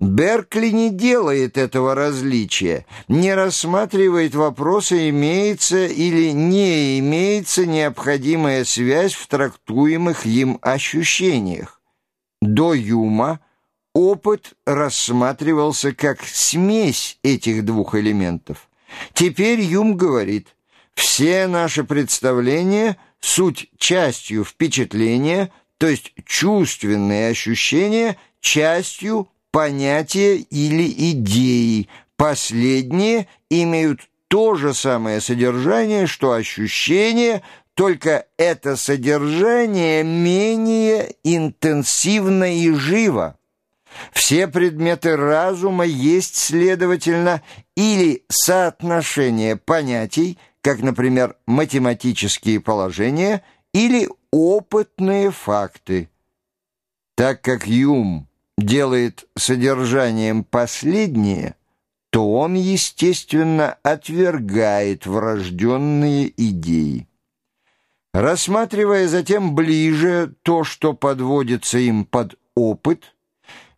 Беркли не делает этого различия, не рассматривает вопроса, имеется или не имеется необходимая связь в трактуемых им ощущениях. До Юма опыт рассматривался как смесь этих двух элементов. Теперь Юм говорит, все наши представления – суть частью впечатления, то есть чувственные ощущения – частью понятия или идеи. Последние имеют то же самое содержание, что ощущения, только это содержание менее интенсивно и живо. Все предметы разума есть, следовательно, или соотношение понятий, как, например, математические положения, или опытные факты. Так как Юм делает содержанием последнее, то он, естественно, отвергает врожденные идеи. Рассматривая затем ближе то, что подводится им под опыт,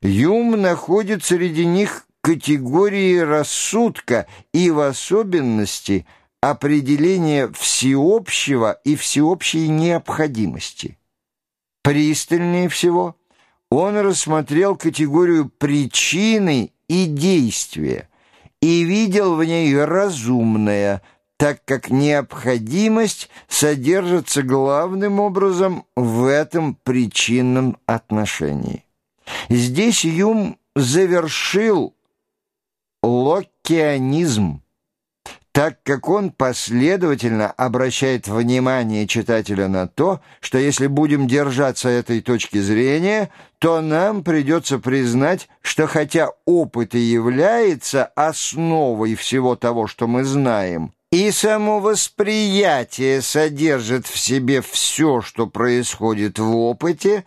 Юм находит среди них категории рассудка и в особенности определение всеобщего и всеобщей необходимости. Пристальнее всего – он рассмотрел категорию причины и действия и видел в ней разумное, так как необходимость содержится главным образом в этом причинном отношении. Здесь Юм завершил локкианизм, так как он последовательно обращает внимание читателя на то, что если будем держаться этой точки зрения, то нам придется признать, что хотя опыт и является основой всего того, что мы знаем, и само восприятие содержит в себе все, что происходит в опыте,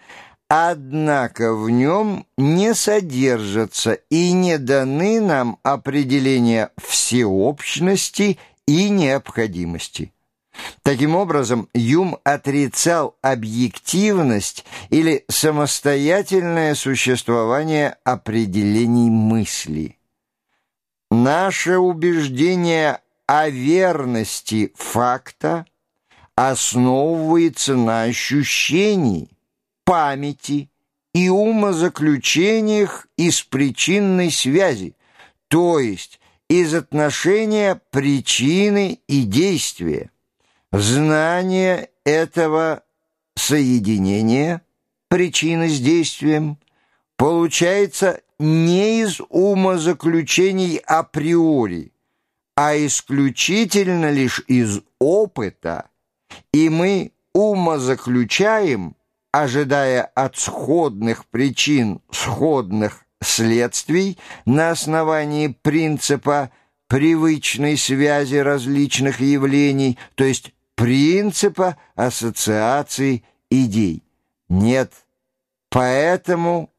Однако в нем не содержатся и не даны нам определения всеобщности и необходимости. Таким образом, Юм отрицал объективность или самостоятельное существование определений мысли. Наше убеждение о верности факта основывается на ощущении, памяти и умозаключениях из причинной связи, то есть из отношения причины и действия. Знание этого соединения, причины с действием, получается не из умозаключений априори, а исключительно лишь из опыта, и мы умозаключаем ожидая от сходных причин сходных следствий на основании принципа привычной связи различных явлений, то есть принципа ассоциации идей. Нет, поэтому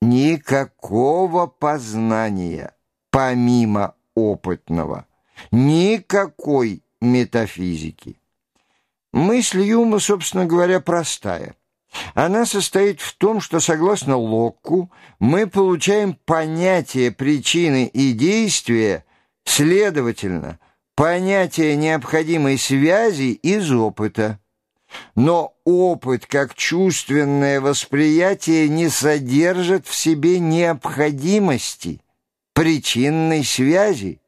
никакого познания помимо опытного, никакой метафизики. Мысль Юма, собственно говоря, простая. Она состоит в том, что, согласно Локку, мы получаем понятие причины и действия, следовательно, понятие необходимой связи из опыта. Но опыт, как чувственное восприятие, не содержит в себе необходимости, причинной связи.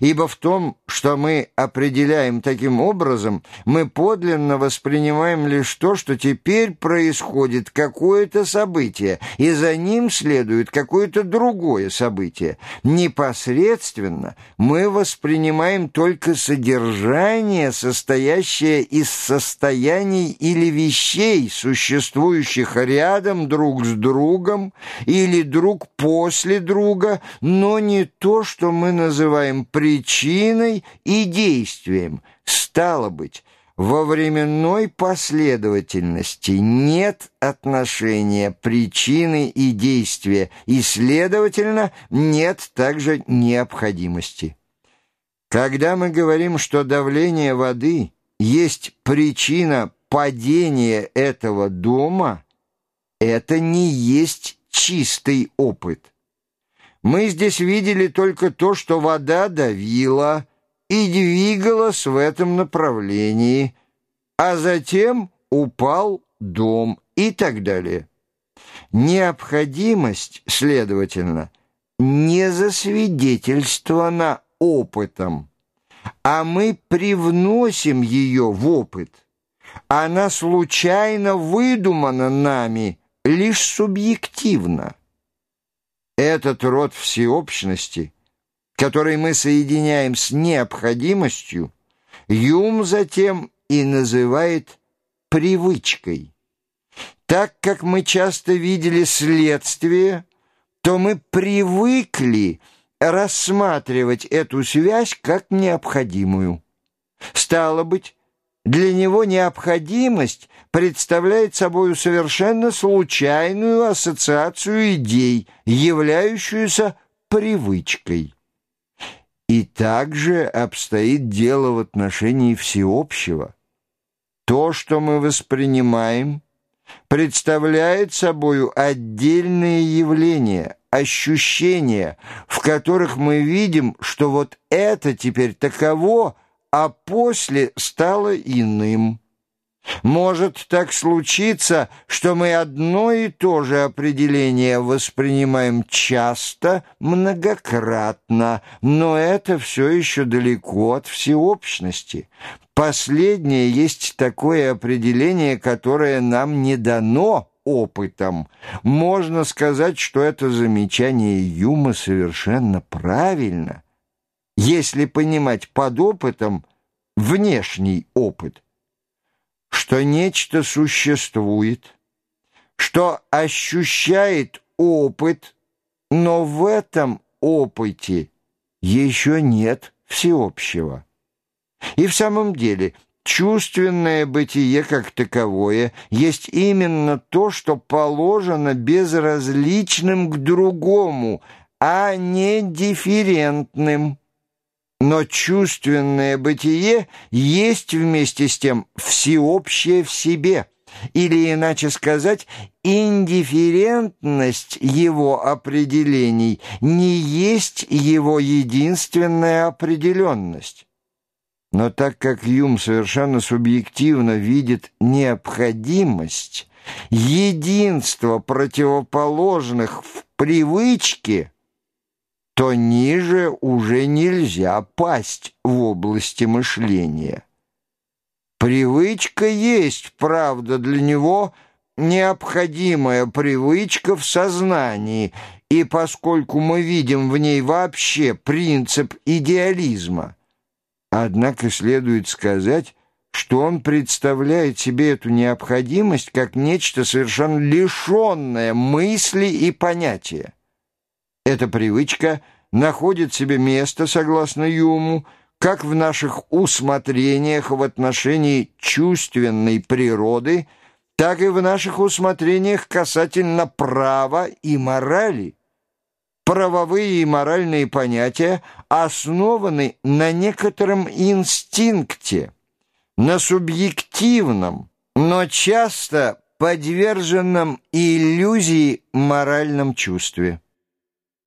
Ибо в том, что мы определяем таким образом, мы подлинно воспринимаем лишь то, что теперь происходит какое-то событие, и за ним следует какое-то другое событие. Непосредственно мы воспринимаем только содержание, состоящее из состояний или вещей, существующих рядом друг с другом или друг после друга, но не то, что мы называем причиной и действием. Стало быть, во временной последовательности нет отношения причины и действия, и, следовательно, нет также необходимости. Когда мы говорим, что давление воды есть причина падения этого дома, это не есть чистый опыт – Мы здесь видели только то, что вода давила и двигалась в этом направлении, а затем упал дом и так далее. Необходимость, следовательно, не засвидетельствована опытом, а мы привносим ее в опыт. Она случайно выдумана нами лишь субъективно. Этот род всеобщности, который мы соединяем с необходимостью, Юм затем и называет привычкой. Так как мы часто видели следствие, то мы привыкли рассматривать эту связь как необходимую. Стало быть, для него необходимость представляет собой совершенно случайную ассоциацию идей, являющуюся привычкой. И также обстоит дело в отношении всеобщего. То, что мы воспринимаем, представляет собою отдельные явления, ощущения, в которых мы видим, что вот это теперь таково, а после стало иным. Может так случиться, что мы одно и то же определение воспринимаем часто, многократно, но это все еще далеко от всеобщности. Последнее есть такое определение, которое нам не дано опытом. Можно сказать, что это замечание Юма совершенно правильно, если понимать под опытом внешний опыт – что нечто существует, что ощущает опыт, но в этом опыте еще нет всеобщего. И в самом деле чувственное бытие как таковое есть именно то, что положено безразличным к другому, а не дифферентным. Но чувственное бытие есть вместе с тем всеобщее в себе, или, иначе сказать, индифферентность его определений не есть его единственная определенность. Но так как Юм совершенно субъективно видит необходимость, единство противоположных в привычке – то ниже уже нельзя пасть в области мышления. Привычка есть, правда, для него необходимая привычка в сознании, и поскольку мы видим в ней вообще принцип идеализма, однако следует сказать, что он представляет себе эту необходимость как нечто совершенно лишенное мысли и понятия. Эта привычка находит себе место, согласно Юму, как в наших усмотрениях в отношении чувственной природы, так и в наших усмотрениях касательно права и морали. Правовые и моральные понятия основаны на некотором инстинкте, на субъективном, но часто подверженном иллюзии моральном чувстве.